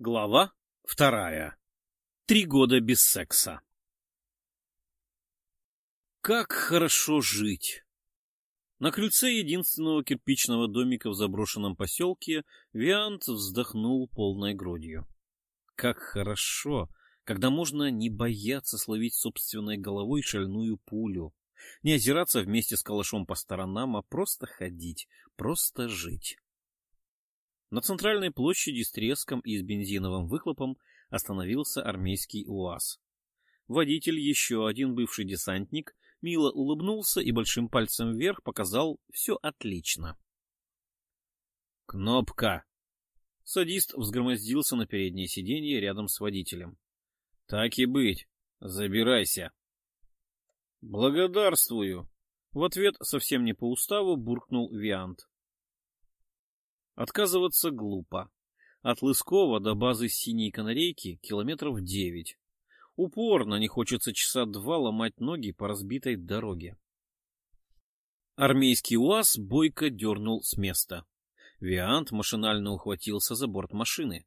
Глава вторая. Три года без секса. Как хорошо жить! На крыльце единственного кирпичного домика в заброшенном поселке Виант вздохнул полной грудью. Как хорошо, когда можно не бояться словить собственной головой шальную пулю, не озираться вместе с калашом по сторонам, а просто ходить, просто жить. На центральной площади с треском и с бензиновым выхлопом остановился армейский УАЗ. Водитель, еще один бывший десантник, мило улыбнулся и большим пальцем вверх показал «все отлично». «Кнопка!» Садист взгромоздился на переднее сиденье рядом с водителем. «Так и быть. Забирайся». «Благодарствую!» В ответ совсем не по уставу буркнул Виант. Отказываться глупо. От Лыскова до базы Синей Канарейки километров девять. Упорно не хочется часа два ломать ноги по разбитой дороге. Армейский УАЗ бойко дернул с места. Виант машинально ухватился за борт машины.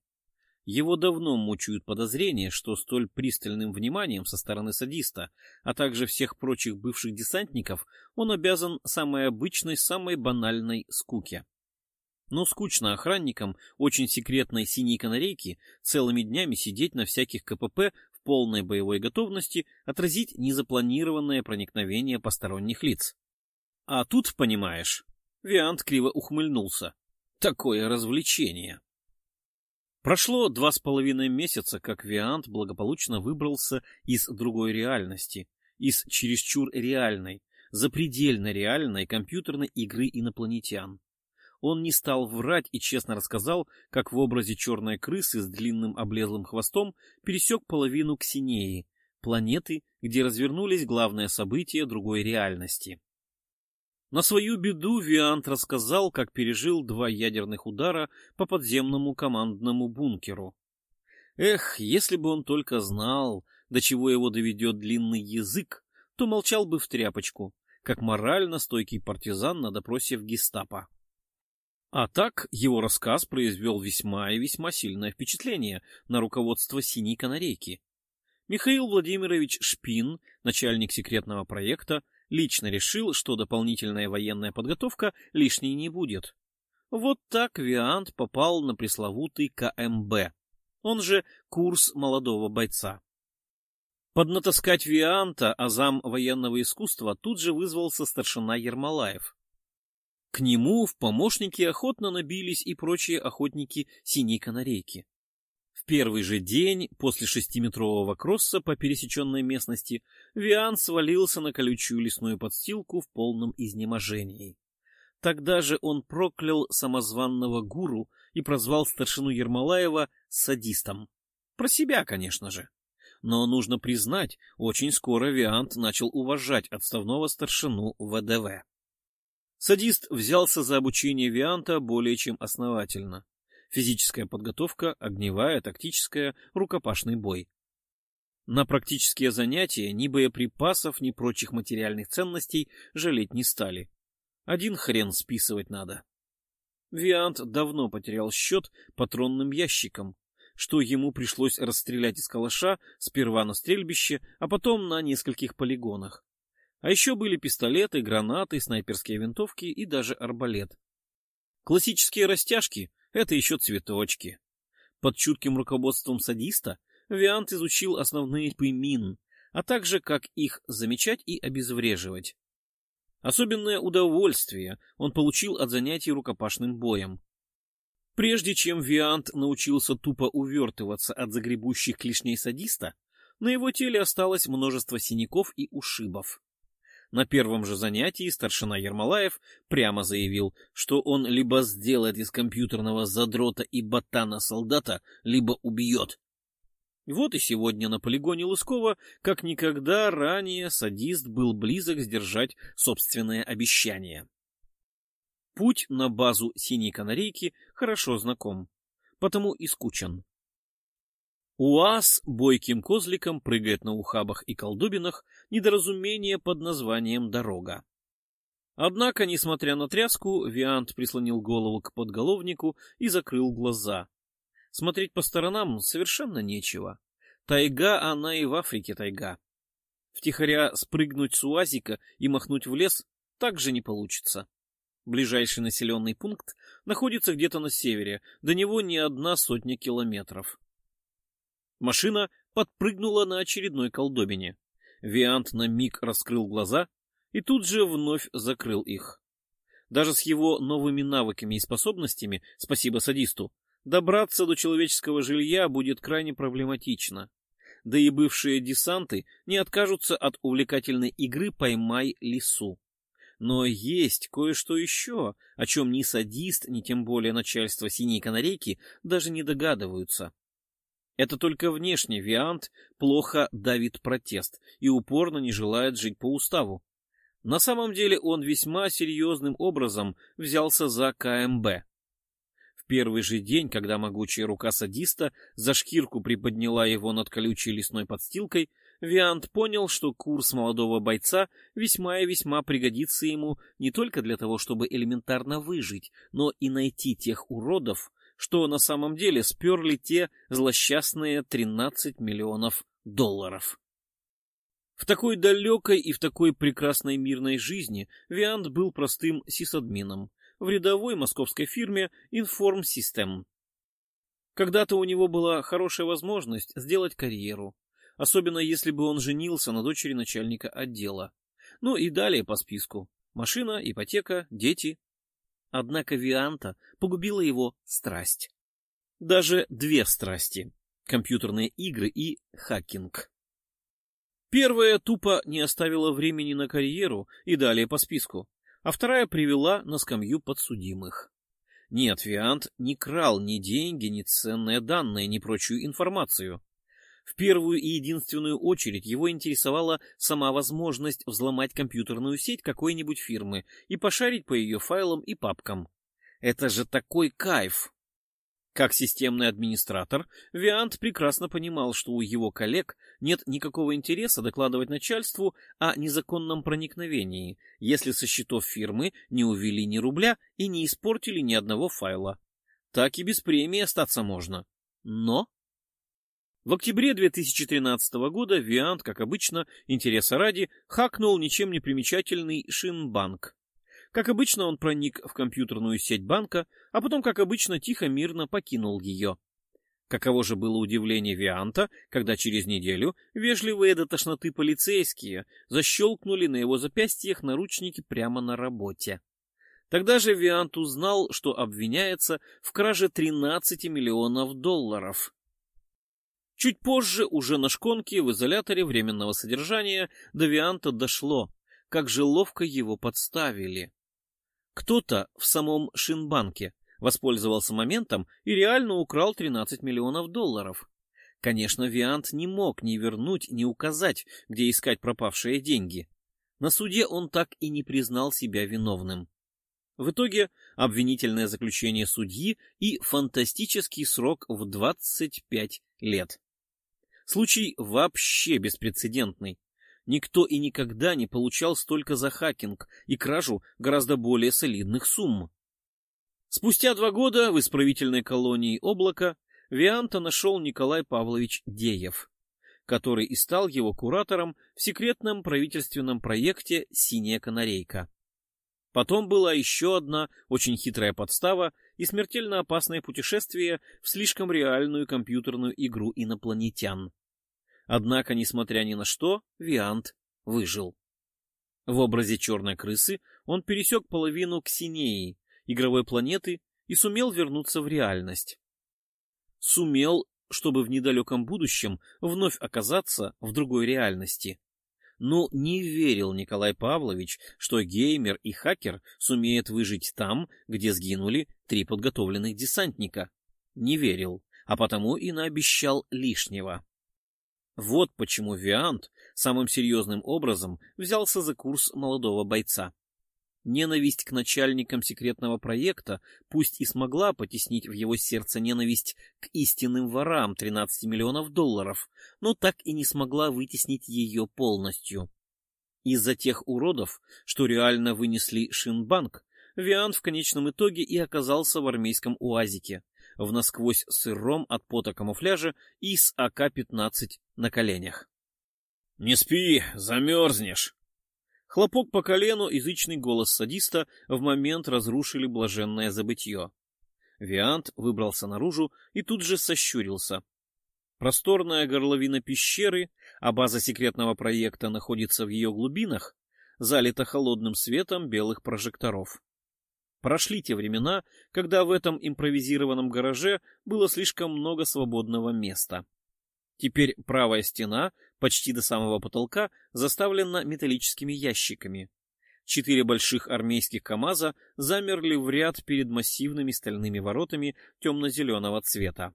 Его давно мучают подозрения, что столь пристальным вниманием со стороны садиста, а также всех прочих бывших десантников, он обязан самой обычной, самой банальной скуке. Но скучно охранникам очень секретной синей канарейки целыми днями сидеть на всяких КПП в полной боевой готовности отразить незапланированное проникновение посторонних лиц. А тут, понимаешь, Виант криво ухмыльнулся. Такое развлечение. Прошло два с половиной месяца, как Виант благополучно выбрался из другой реальности, из чересчур реальной, запредельно реальной компьютерной игры инопланетян он не стал врать и честно рассказал, как в образе черной крысы с длинным облезлым хвостом пересек половину Ксинеи, планеты, где развернулись главные события другой реальности. На свою беду Виант рассказал, как пережил два ядерных удара по подземному командному бункеру. Эх, если бы он только знал, до чего его доведет длинный язык, то молчал бы в тряпочку, как морально стойкий партизан на допросе в гестапо. А так его рассказ произвел весьма и весьма сильное впечатление на руководство «Синей канарейки». Михаил Владимирович Шпин, начальник секретного проекта, лично решил, что дополнительная военная подготовка лишней не будет. Вот так Виант попал на пресловутый КМБ, он же курс молодого бойца. Поднатаскать Вианта, азам военного искусства, тут же вызвался старшина Ермолаев. К нему в помощники охотно набились и прочие охотники синей канарейки. В первый же день после шестиметрового кросса по пересеченной местности Виан свалился на колючую лесную подстилку в полном изнеможении. Тогда же он проклял самозванного гуру и прозвал старшину Ермолаева садистом. Про себя, конечно же. Но нужно признать, очень скоро Виант начал уважать отставного старшину ВДВ. Садист взялся за обучение Вианта более чем основательно. Физическая подготовка, огневая, тактическая, рукопашный бой. На практические занятия ни боеприпасов, ни прочих материальных ценностей жалеть не стали. Один хрен списывать надо. Виант давно потерял счет патронным ящикам, что ему пришлось расстрелять из калаша сперва на стрельбище, а потом на нескольких полигонах. А еще были пистолеты, гранаты, снайперские винтовки и даже арбалет. Классические растяжки — это еще цветочки. Под чутким руководством садиста Виант изучил основные типы мин, а также как их замечать и обезвреживать. Особенное удовольствие он получил от занятий рукопашным боем. Прежде чем Виант научился тупо увертываться от загребущих клешней садиста, на его теле осталось множество синяков и ушибов. На первом же занятии старшина Ермолаев прямо заявил, что он либо сделает из компьютерного задрота и ботана солдата, либо убьет. Вот и сегодня на полигоне Лыскова, как никогда ранее, садист был близок сдержать собственное обещание. Путь на базу «Синей канарейки» хорошо знаком, потому и скучен. УАЗ бойким козликом прыгает на ухабах и колдобинах недоразумение под названием «дорога». Однако, несмотря на тряску, Виант прислонил голову к подголовнику и закрыл глаза. Смотреть по сторонам совершенно нечего. Тайга, она и в Африке тайга. Втихаря спрыгнуть с уазика и махнуть в лес также не получится. Ближайший населенный пункт находится где-то на севере, до него не одна сотня километров. Машина подпрыгнула на очередной колдобине. Виант на миг раскрыл глаза и тут же вновь закрыл их. Даже с его новыми навыками и способностями, спасибо садисту, добраться до человеческого жилья будет крайне проблематично. Да и бывшие десанты не откажутся от увлекательной игры «Поймай лису». Но есть кое-что еще, о чем ни садист, ни тем более начальство синей канарейки даже не догадываются. Это только внешне Виант плохо давит протест и упорно не желает жить по уставу. На самом деле он весьма серьезным образом взялся за КМБ. В первый же день, когда могучая рука садиста за шкирку приподняла его над колючей лесной подстилкой, Виант понял, что курс молодого бойца весьма и весьма пригодится ему не только для того, чтобы элементарно выжить, но и найти тех уродов, что на самом деле сперли те злосчастные 13 миллионов долларов. В такой далекой и в такой прекрасной мирной жизни Виант был простым сисадмином в рядовой московской фирме Inform System. Когда-то у него была хорошая возможность сделать карьеру, особенно если бы он женился на дочери начальника отдела. Ну и далее по списку. Машина, ипотека, дети. Однако Вианта погубила его страсть. Даже две страсти — компьютерные игры и хакинг. Первая тупо не оставила времени на карьеру и далее по списку, а вторая привела на скамью подсудимых. Нет, Виант не крал ни деньги, ни ценные данные, ни прочую информацию. В первую и единственную очередь его интересовала сама возможность взломать компьютерную сеть какой-нибудь фирмы и пошарить по ее файлам и папкам. Это же такой кайф! Как системный администратор, Виант прекрасно понимал, что у его коллег нет никакого интереса докладывать начальству о незаконном проникновении, если со счетов фирмы не увели ни рубля и не испортили ни одного файла. Так и без премии остаться можно. Но в октябре 2013 года Виант, как обычно, интереса ради, хакнул ничем не примечательный Шинбанк. Как обычно, он проник в компьютерную сеть банка, а потом, как обычно, тихо-мирно покинул ее. Каково же было удивление Вианта, когда через неделю вежливые до тошноты полицейские защелкнули на его запястьях наручники прямо на работе. Тогда же Виант узнал, что обвиняется в краже 13 миллионов долларов. Чуть позже, уже на шконке в изоляторе временного содержания, до Вианта дошло, как же ловко его подставили. Кто-то в самом Шинбанке воспользовался моментом и реально украл 13 миллионов долларов. Конечно, Виант не мог ни вернуть, ни указать, где искать пропавшие деньги. На суде он так и не признал себя виновным. В итоге обвинительное заключение судьи и фантастический срок в 25 лет. Случай вообще беспрецедентный. Никто и никогда не получал столько за хакинг и кражу гораздо более солидных сумм. Спустя два года в исправительной колонии «Облако» Вианта нашел Николай Павлович Деев, который и стал его куратором в секретном правительственном проекте «Синяя канарейка». Потом была еще одна очень хитрая подстава и смертельно опасное путешествие в слишком реальную компьютерную игру инопланетян. Однако, несмотря ни на что, Виант выжил. В образе черной крысы он пересек половину Ксинеи, игровой планеты, и сумел вернуться в реальность. Сумел, чтобы в недалеком будущем вновь оказаться в другой реальности. Но не верил Николай Павлович, что геймер и хакер сумеют выжить там, где сгинули три подготовленных десантника. Не верил, а потому и наобещал лишнего. Вот почему Виант самым серьезным образом взялся за курс молодого бойца. Ненависть к начальникам секретного проекта пусть и смогла потеснить в его сердце ненависть к истинным ворам 13 миллионов долларов, но так и не смогла вытеснить ее полностью. Из-за тех уродов, что реально вынесли Шинбанк, Виант в конечном итоге и оказался в армейском уазике, в насквозь сыром от пота камуфляже и с АК-15 на коленях. — Не спи, замерзнешь! Хлопок по колену, язычный голос садиста в момент разрушили блаженное забытье. Виант выбрался наружу и тут же сощурился. Просторная горловина пещеры, а база секретного проекта находится в ее глубинах, залита холодным светом белых прожекторов. Прошли те времена, когда в этом импровизированном гараже было слишком много свободного места. Теперь правая стена, почти до самого потолка, заставлена металлическими ящиками. Четыре больших армейских КАМАЗа замерли в ряд перед массивными стальными воротами темно-зеленого цвета.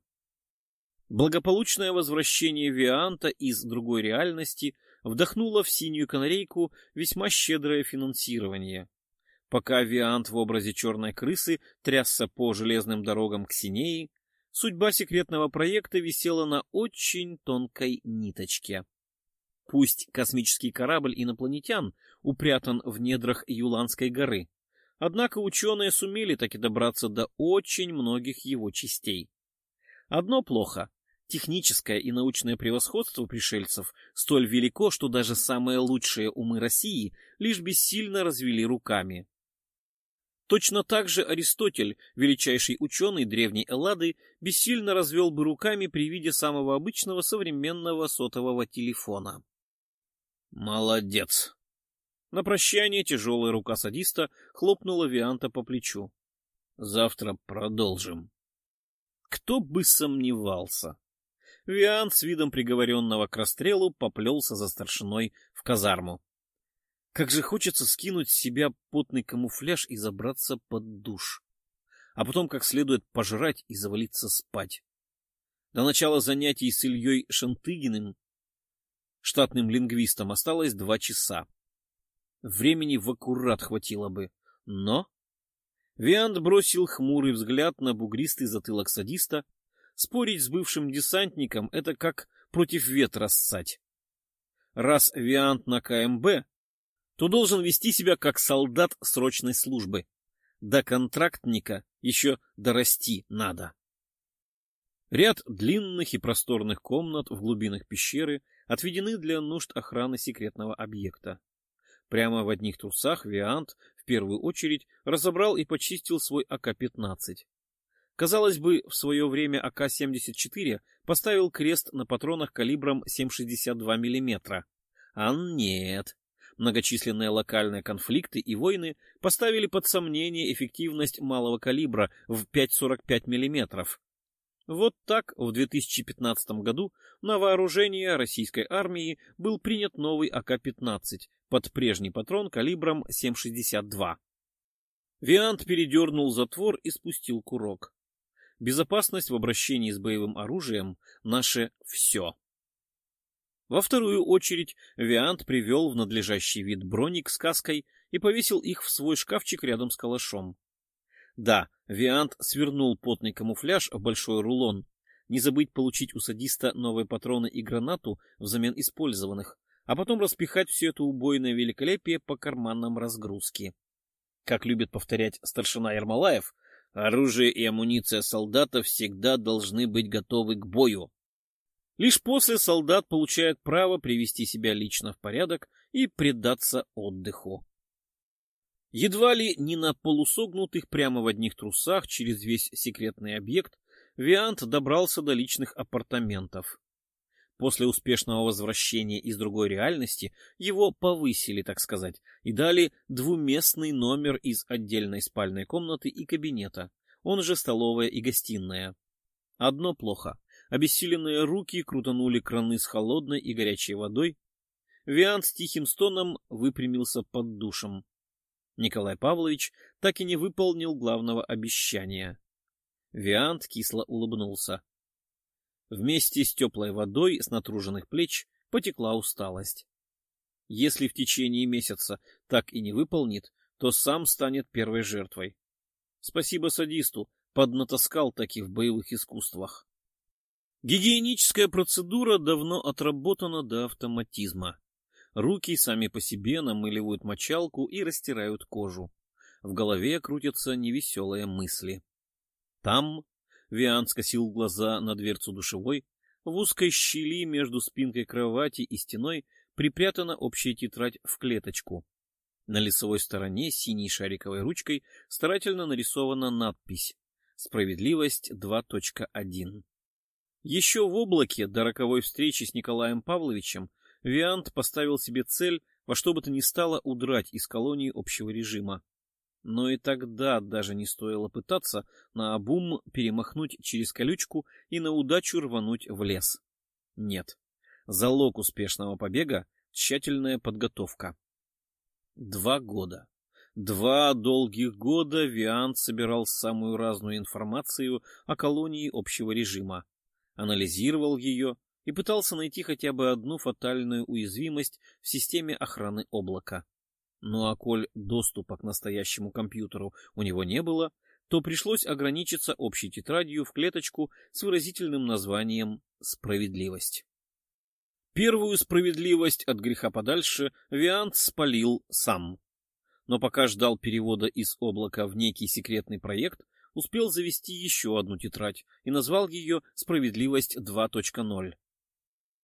Благополучное возвращение Вианта из другой реальности вдохнуло в синюю канарейку весьма щедрое финансирование. Пока Виант в образе черной крысы трясся по железным дорогам к Синеи, судьба секретного проекта висела на очень тонкой ниточке. Пусть космический корабль инопланетян упрятан в недрах Юланской горы, однако ученые сумели таки добраться до очень многих его частей. Одно плохо. Техническое и научное превосходство пришельцев столь велико, что даже самые лучшие умы России лишь бессильно развели руками. Точно так же Аристотель, величайший ученый древней Эллады, бессильно развел бы руками при виде самого обычного современного сотового телефона. «Молодец!» На прощание тяжелая рука садиста хлопнула Вианта по плечу. «Завтра продолжим». Кто бы сомневался. Виант с видом приговоренного к расстрелу поплелся за старшиной в казарму. Как же хочется скинуть с себя потный камуфляж и забраться под душ. А потом как следует пожрать и завалиться спать. До начала занятий с Ильей Шантыгиным, штатным лингвистом, осталось два часа. Времени в аккурат хватило бы. Но... Виант бросил хмурый взгляд на бугристый затылок садиста. Спорить с бывшим десантником — это как против ветра ссать. Раз Виант на КМБ, то должен вести себя как солдат срочной службы. До контрактника еще дорасти надо. Ряд длинных и просторных комнат в глубинах пещеры отведены для нужд охраны секретного объекта. Прямо в одних трусах Виант в первую очередь разобрал и почистил свой АК-15. Казалось бы, в свое время АК-74 поставил крест на патронах калибром 7,62 мм. А нет, Многочисленные локальные конфликты и войны поставили под сомнение эффективность малого калибра в 5,45 мм. Вот так в 2015 году на вооружение российской армии был принят новый АК-15 под прежний патрон калибром 7,62. Виант передернул затвор и спустил курок. Безопасность в обращении с боевым оружием — наше все. Во вторую очередь Виант привел в надлежащий вид броник с каской и повесил их в свой шкафчик рядом с калашом. Да, Виант свернул потный камуфляж в большой рулон. Не забыть получить у садиста новые патроны и гранату взамен использованных, а потом распихать все это убойное великолепие по карманам разгрузки. Как любит повторять старшина Ермолаев, оружие и амуниция солдата всегда должны быть готовы к бою. Лишь после солдат получает право привести себя лично в порядок и предаться отдыху. Едва ли не на полусогнутых прямо в одних трусах через весь секретный объект Виант добрался до личных апартаментов. После успешного возвращения из другой реальности его повысили, так сказать, и дали двуместный номер из отдельной спальной комнаты и кабинета, он же столовая и гостиная. Одно плохо. Обессиленные руки крутанули краны с холодной и горячей водой. Виан с тихим стоном выпрямился под душем. Николай Павлович так и не выполнил главного обещания. Виант кисло улыбнулся. Вместе с теплой водой с натруженных плеч потекла усталость. Если в течение месяца так и не выполнит, то сам станет первой жертвой. Спасибо садисту, поднатаскал таки в боевых искусствах. Гигиеническая процедура давно отработана до автоматизма. Руки сами по себе намыливают мочалку и растирают кожу. В голове крутятся невеселые мысли. Там Виан скосил глаза на дверцу душевой. В узкой щели между спинкой кровати и стеной припрятана общая тетрадь в клеточку. На лицевой стороне синей шариковой ручкой старательно нарисована надпись «Справедливость 2.1». Еще в облаке до роковой встречи с Николаем Павловичем Виант поставил себе цель во что бы то ни стало удрать из колонии общего режима. Но и тогда даже не стоило пытаться на обум перемахнуть через колючку и на удачу рвануть в лес. Нет. Залог успешного побега — тщательная подготовка. Два года. Два долгих года Виант собирал самую разную информацию о колонии общего режима, анализировал ее и пытался найти хотя бы одну фатальную уязвимость в системе охраны облака. Ну а коль доступа к настоящему компьютеру у него не было, то пришлось ограничиться общей тетрадью в клеточку с выразительным названием «Справедливость». Первую справедливость от греха подальше Виант спалил сам. Но пока ждал перевода из облака в некий секретный проект, успел завести еще одну тетрадь и назвал ее «Справедливость 2.0».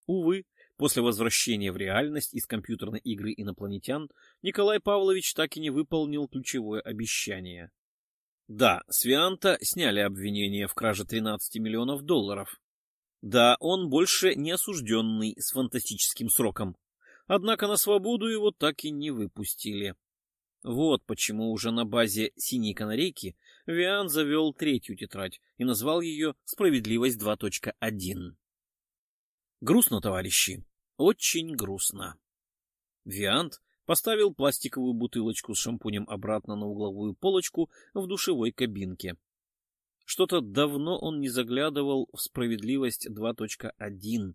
Увы, после возвращения в реальность из компьютерной игры инопланетян Николай Павлович так и не выполнил ключевое обещание. Да, с Вианта сняли обвинение в краже 13 миллионов долларов. Да, он больше не осужденный с фантастическим сроком. Однако на свободу его так и не выпустили. Вот почему уже на базе «Синей канарейки» Виан завел третью тетрадь и назвал ее «Справедливость 2.1». Грустно, товарищи, очень грустно. Виант поставил пластиковую бутылочку с шампунем обратно на угловую полочку в душевой кабинке. Что-то давно он не заглядывал в справедливость 2.1.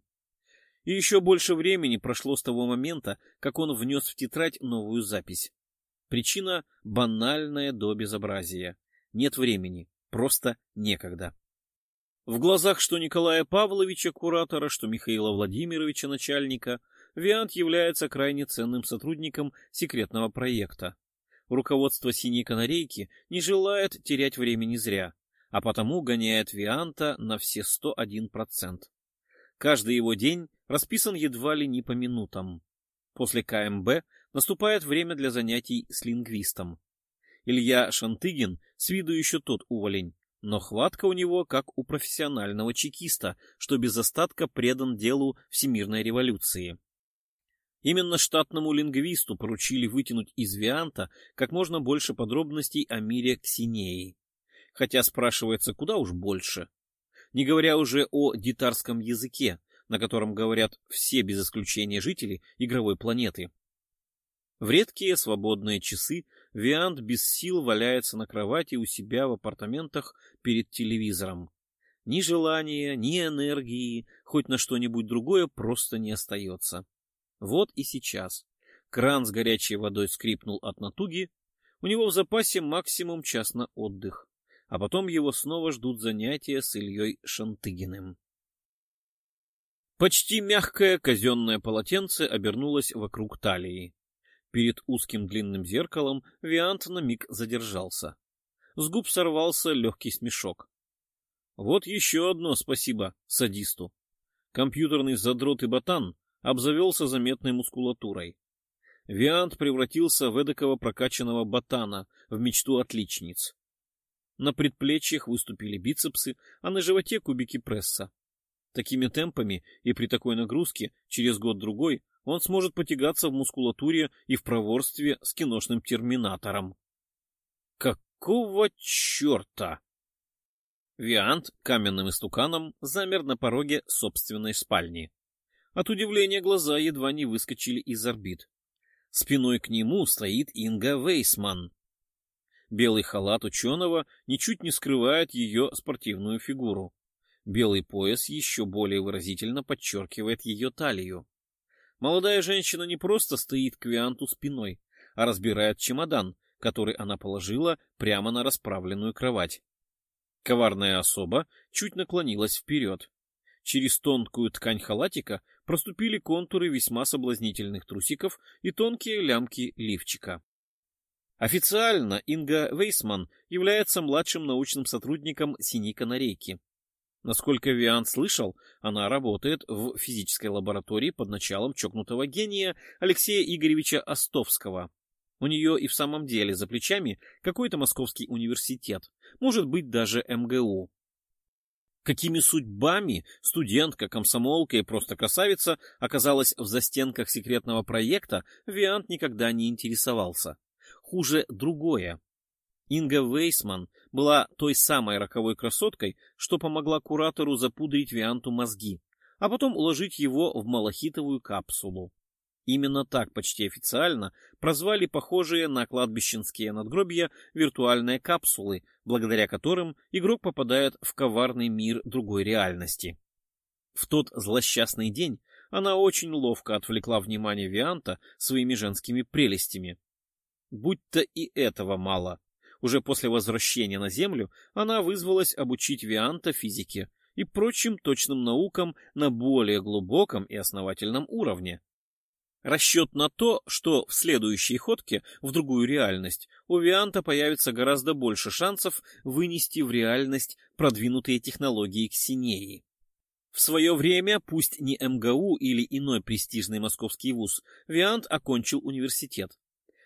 И еще больше времени прошло с того момента, как он внес в тетрадь новую запись. Причина банальная до безобразия. Нет времени, просто некогда. В глазах что Николая Павловича, куратора, что Михаила Владимировича, начальника, Виант является крайне ценным сотрудником секретного проекта. Руководство «Синей канарейки» не желает терять времени зря а потому гоняет Вианта на все 101%. Каждый его день расписан едва ли не по минутам. После КМБ наступает время для занятий с лингвистом. Илья Шантыгин с виду еще тот уволень, но хватка у него как у профессионального чекиста, что без остатка предан делу всемирной революции. Именно штатному лингвисту поручили вытянуть из Вианта как можно больше подробностей о мире Ксинеи хотя спрашивается куда уж больше. Не говоря уже о дитарском языке, на котором говорят все без исключения жители игровой планеты. В редкие свободные часы Виант без сил валяется на кровати у себя в апартаментах перед телевизором. Ни желания, ни энергии, хоть на что-нибудь другое просто не остается. Вот и сейчас. Кран с горячей водой скрипнул от натуги. У него в запасе максимум час на отдых а потом его снова ждут занятия с Ильей Шантыгиным. Почти мягкое казенное полотенце обернулось вокруг талии. Перед узким длинным зеркалом Виант на миг задержался. С губ сорвался легкий смешок. Вот еще одно спасибо садисту. Компьютерный задрот и ботан обзавелся заметной мускулатурой. Виант превратился в эдакого прокачанного ботана, в мечту отличниц. На предплечьях выступили бицепсы, а на животе кубики пресса. Такими темпами и при такой нагрузке через год-другой он сможет потягаться в мускулатуре и в проворстве с киношным терминатором. Какого черта? Виант каменным истуканом замер на пороге собственной спальни. От удивления глаза едва не выскочили из орбит. Спиной к нему стоит Инга Вейсман, Белый халат ученого ничуть не скрывает ее спортивную фигуру. Белый пояс еще более выразительно подчеркивает ее талию. Молодая женщина не просто стоит к Вианту спиной, а разбирает чемодан, который она положила прямо на расправленную кровать. Коварная особа чуть наклонилась вперед. Через тонкую ткань халатика проступили контуры весьма соблазнительных трусиков и тонкие лямки лифчика. Официально Инга Вейсман является младшим научным сотрудником «Синей канарейки». Насколько Виант слышал, она работает в физической лаборатории под началом чокнутого гения Алексея Игоревича Остовского. У нее и в самом деле за плечами какой-то московский университет, может быть даже МГУ. Какими судьбами студентка, комсомолка и просто красавица оказалась в застенках секретного проекта, Виант никогда не интересовался. Хуже другое. Инга Вейсман была той самой роковой красоткой, что помогла куратору запудрить Вианту мозги, а потом уложить его в малахитовую капсулу. Именно так почти официально прозвали похожие на кладбищенские надгробия виртуальные капсулы, благодаря которым игрок попадает в коварный мир другой реальности. В тот злосчастный день она очень ловко отвлекла внимание Вианта своими женскими прелестями. Будь-то и этого мало. Уже после возвращения на Землю она вызвалась обучить Вианта физике и прочим точным наукам на более глубоком и основательном уровне. Расчет на то, что в следующей ходке в другую реальность у Вианта появится гораздо больше шансов вынести в реальность продвинутые технологии Ксинеи. В свое время, пусть не МГУ или иной престижный московский вуз, Виант окончил университет.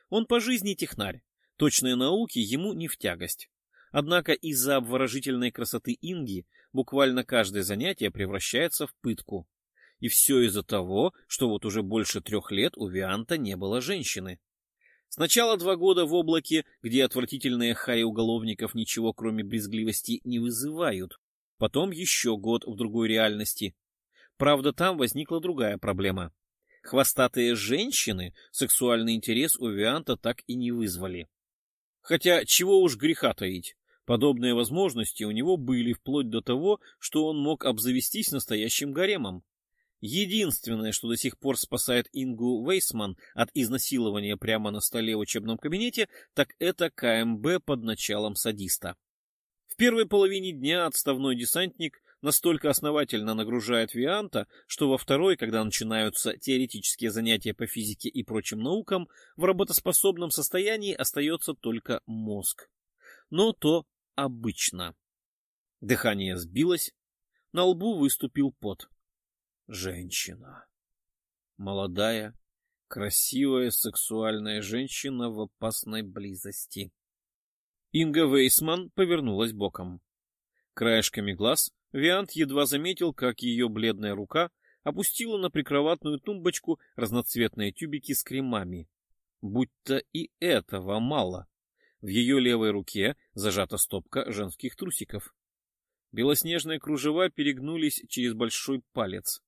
Он по жизни технарь, точные науки ему не в тягость. Однако из-за обворожительной красоты Инги буквально каждое занятие превращается в пытку. И все из-за того, что вот уже больше трех лет у Вианта не было женщины. Сначала два года в облаке, где отвратительные хари уголовников ничего кроме брезгливости не вызывают. Потом еще год в другой реальности. Правда, там возникла другая проблема. Хвостатые женщины сексуальный интерес у Вианта так и не вызвали. Хотя, чего уж греха таить, подобные возможности у него были вплоть до того, что он мог обзавестись настоящим гаремом. Единственное, что до сих пор спасает Ингу Вейсман от изнасилования прямо на столе в учебном кабинете, так это КМБ под началом садиста. В первой половине дня отставной десантник настолько основательно нагружает Вианта, что во второй, когда начинаются теоретические занятия по физике и прочим наукам, в работоспособном состоянии остается только мозг. Но то обычно. Дыхание сбилось, на лбу выступил пот женщина. Молодая, красивая, сексуальная женщина в опасной близости. Инга Вейсман повернулась боком. Краешками глаз Виант едва заметил, как ее бледная рука опустила на прикроватную тумбочку разноцветные тюбики с кремами. Будь-то и этого мало. В ее левой руке зажата стопка женских трусиков. Белоснежные кружева перегнулись через большой палец.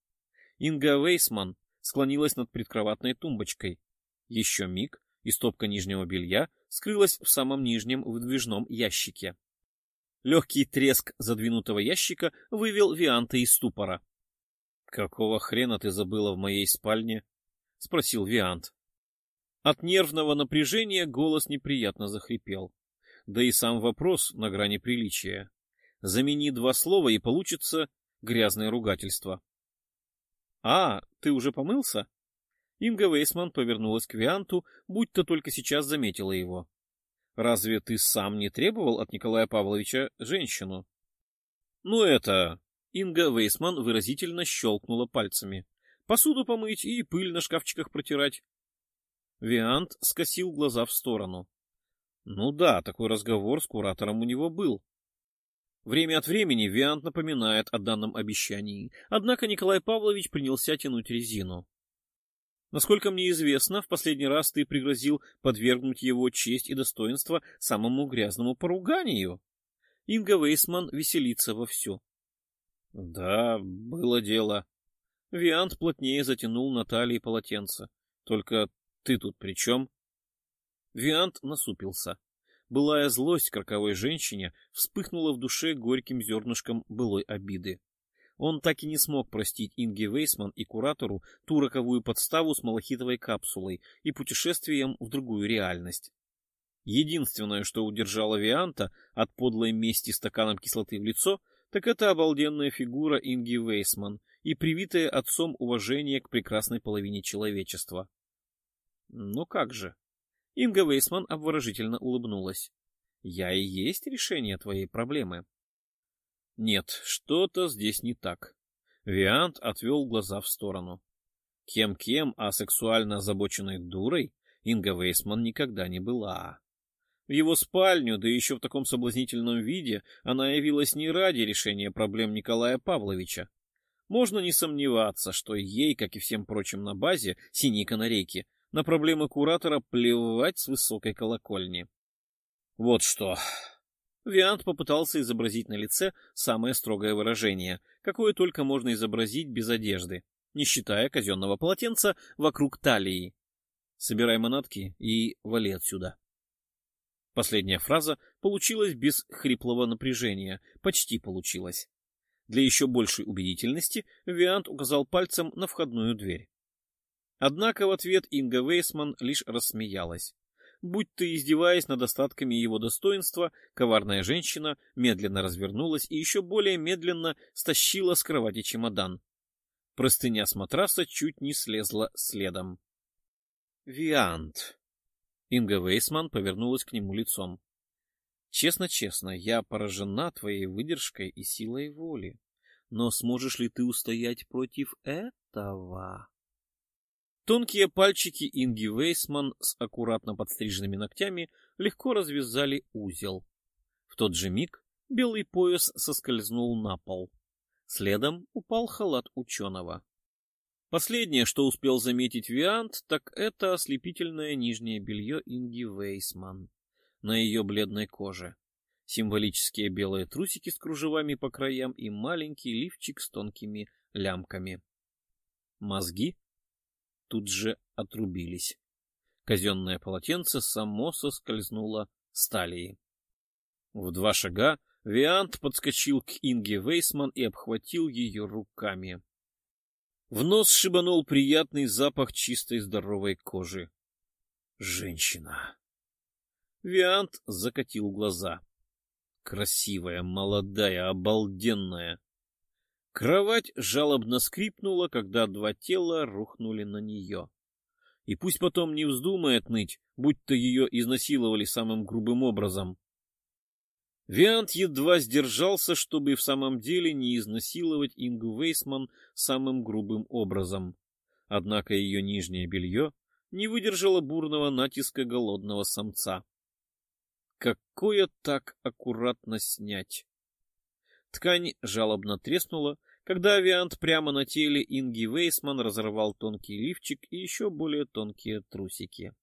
Инга Вейсман склонилась над предкроватной тумбочкой. Еще миг, и стопка нижнего белья скрылась в самом нижнем выдвижном ящике. Легкий треск задвинутого ящика вывел Вианта из ступора. — Какого хрена ты забыла в моей спальне? — спросил Виант. От нервного напряжения голос неприятно захрипел. Да и сам вопрос на грани приличия. Замени два слова, и получится грязное ругательство. «А, ты уже помылся?» Инга Вейсман повернулась к Вианту, будь-то только сейчас заметила его. «Разве ты сам не требовал от Николая Павловича женщину?» «Ну это...» Инга Вейсман выразительно щелкнула пальцами. «Посуду помыть и пыль на шкафчиках протирать». Виант скосил глаза в сторону. Ну да, такой разговор с куратором у него был. Время от времени Виант напоминает о данном обещании, однако Николай Павлович принялся тянуть резину. Насколько мне известно, в последний раз ты пригрозил подвергнуть его честь и достоинство самому грязному поруганию. Инга Вейсман веселится вовсю. — Да, было дело. Виант плотнее затянул на талии полотенце. — Только ты тут при чем? Виант насупился. Былая злость к роковой женщине вспыхнула в душе горьким зернышком былой обиды. Он так и не смог простить Инге Вейсман и куратору ту роковую подставу с малахитовой капсулой и путешествием в другую реальность. Единственное, что удержало Вианта от подлой мести стаканом кислоты в лицо, так это обалденная фигура Инги Вейсман и привитое отцом уважение к прекрасной половине человечества. Но как же? Инга Вейсман обворожительно улыбнулась. Я и есть решение твоей проблемы. Нет, что-то здесь не так. Виант отвел глаза в сторону. Кем-кем, а сексуально озабоченной дурой Инга Вейсман никогда не была. В его спальню, да еще в таком соблазнительном виде, она явилась не ради решения проблем Николая Павловича. Можно не сомневаться, что ей, как и всем прочим на базе, синей канарейки, на проблемы куратора плевать с высокой колокольни. Вот что. Виант попытался изобразить на лице самое строгое выражение, какое только можно изобразить без одежды, не считая казенного полотенца вокруг талии. Собирай манатки и вали отсюда. Последняя фраза получилась без хриплого напряжения, почти получилась. Для еще большей убедительности Виант указал пальцем на входную дверь. Однако в ответ Инга Вейсман лишь рассмеялась. Будь то издеваясь над остатками его достоинства, коварная женщина медленно развернулась и еще более медленно стащила с кровати чемодан. Простыня с матраса чуть не слезла следом. «Виант!» Инга Вейсман повернулась к нему лицом. «Честно-честно, я поражена твоей выдержкой и силой воли. Но сможешь ли ты устоять против этого?» Тонкие пальчики Инги Вейсман с аккуратно подстриженными ногтями легко развязали узел. В тот же миг белый пояс соскользнул на пол. Следом упал халат ученого. Последнее, что успел заметить Виант, так это ослепительное нижнее белье Инги Вейсман на ее бледной коже. Символические белые трусики с кружевами по краям и маленький лифчик с тонкими лямками. Мозги тут же отрубились. Казенное полотенце само соскользнуло с талии. В два шага Виант подскочил к Инге Вейсман и обхватил ее руками. В нос шибанул приятный запах чистой здоровой кожи. Женщина. Виант закатил глаза. Красивая, молодая, обалденная. Кровать жалобно скрипнула, когда два тела рухнули на нее. И пусть потом не вздумает ныть, будто ее изнасиловали самым грубым образом. Виант едва сдержался, чтобы в самом деле не изнасиловать Ингу Вейсман самым грубым образом. Однако ее нижнее белье не выдержало бурного натиска голодного самца. Какое так аккуратно снять? Ткань жалобно треснула, когда авиант прямо на теле Инги Вейсман разорвал тонкий лифчик и еще более тонкие трусики.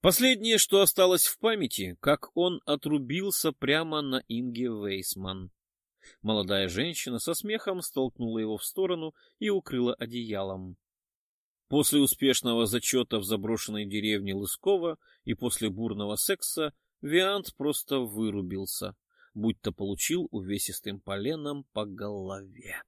Последнее, что осталось в памяти, как он отрубился прямо на Инге Вейсман. Молодая женщина со смехом столкнула его в сторону и укрыла одеялом. После успешного зачета в заброшенной деревне Лыскова и после бурного секса Виант просто вырубился, будто получил увесистым поленом по голове.